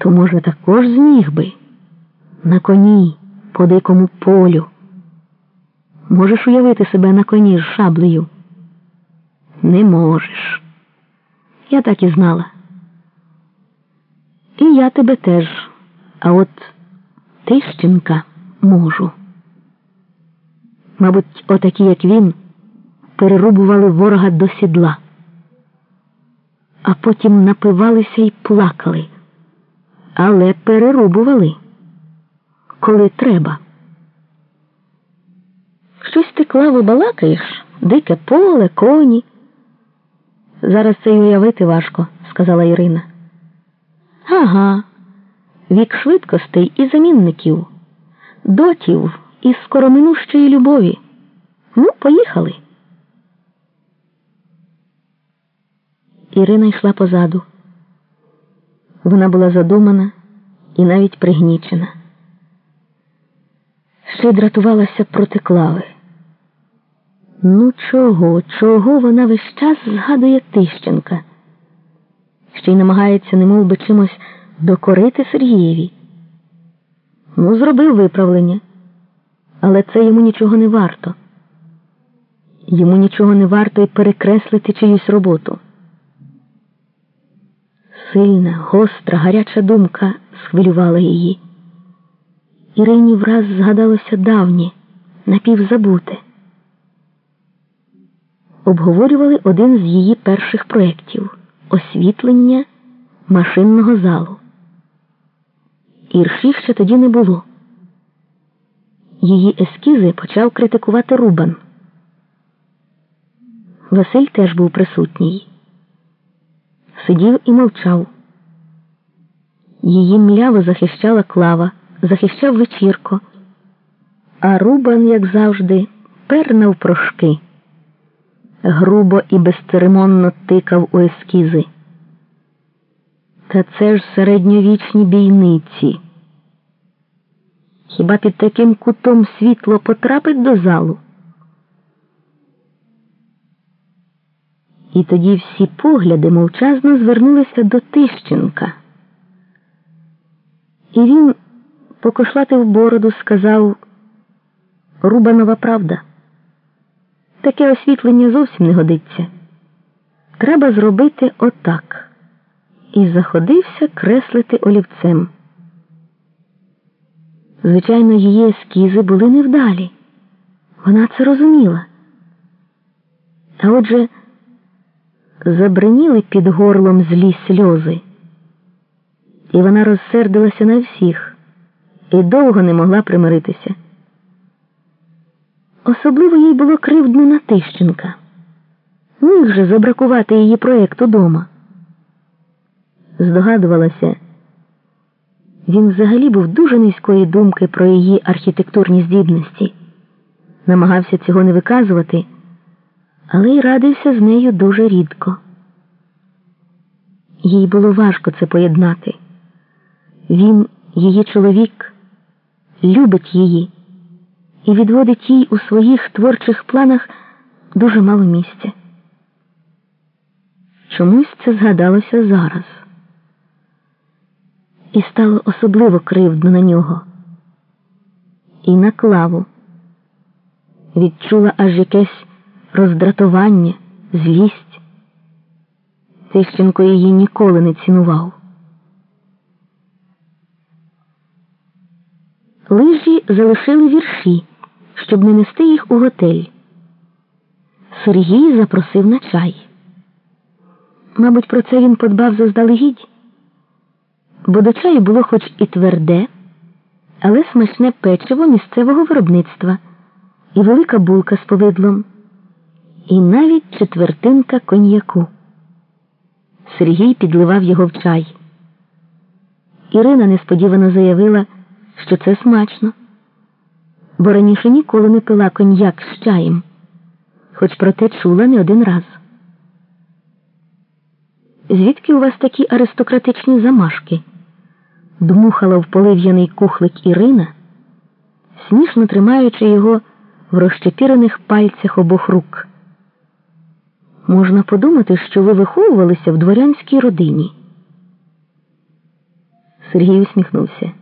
то, може, також зміг би на коні по дикому полю. Можеш уявити себе на коні з шаблею? Не можеш. Я так і знала. І я тебе теж, а от Тищенка можу. Мабуть, отакі, як він, перерубували ворога до сідла, а потім напивалися і плакали, але перерубували, коли треба. Щось ти клаво балакаєш, дике поле, коні. Зараз це й уявити важко, сказала Ірина. Ага, вік швидкостей і замінників, дотів і скороминущої любові. Ну, поїхали. Ірина йшла позаду. Вона була задумана і навіть пригнічена. Ще й дратувалася проти клави. Ну, чого, чого вона весь час згадує Тищенка? Ще й намагається немов би чимось докорити Сергієві. Ну, зробив виправлення, але це йому нічого не варто. Йому нічого не варто й перекреслити чиюсь роботу. Сильна, гостра, гаряча думка схвилювала її. Ірині враз згадалося давнє, напівзабуте. Обговорювали один з її перших проєктів освітлення машинного залу. Ірші ще тоді не було. Її ескізи почав критикувати Рубан. Василь теж був присутній. Сидів і мовчав. Її мляво захищала клава, захищав вечірко, а Рубан, як завжди, пернав прошки, грубо і безцеремонно тикав у ескізи. Та це ж середньовічні бійниці. Хіба під таким кутом світло потрапить до залу? І тоді всі погляди мовчазно звернулися до Тищенка. І він, покошлатив бороду, сказав Рубанова правда. Таке освітлення зовсім не годиться. Треба зробити отак. І заходився креслити олівцем. Звичайно, її ескізи були невдалі. Вона це розуміла. А отже, забриніли під горлом злі сльози, і вона розсердилася на всіх і довго не могла примиритися. Особливо їй було кривдно на Тищенка. Міг же забракувати її проєкт удома. Здогадувалася, він взагалі був дуже низької думки про її архітектурні здібності, намагався цього не виказувати, але й радився з нею дуже рідко. Їй було важко це поєднати. Він, її чоловік, любить її і відводить їй у своїх творчих планах дуже мало місця. Чомусь це згадалося зараз. І стало особливо кривдно на нього. І на клаву відчула аж якесь роздратування, злість. Тищенко її ніколи не цінував. Лижі залишили вірші, щоб не нести їх у готель. Сергій запросив на чай. Мабуть, про це він подбав заздалегідь, бо до чаю було хоч і тверде, але смачне печиво місцевого виробництва і велика булка з повидлом, і навіть четвертинка коньяку. Сергій підливав його в чай. Ірина несподівано заявила, що це смачно, бо раніше ніколи не пила коньяк з чаєм, хоч про те чула не один раз. Звідки у вас такі аристократичні замашки? дмухала в полив'яний кухлик Ірина, смішно тримаючи його в розчепірених пальцях обох рук. Можна подумати, що ви виховувалися в дворянській родині. Сергій усміхнувся.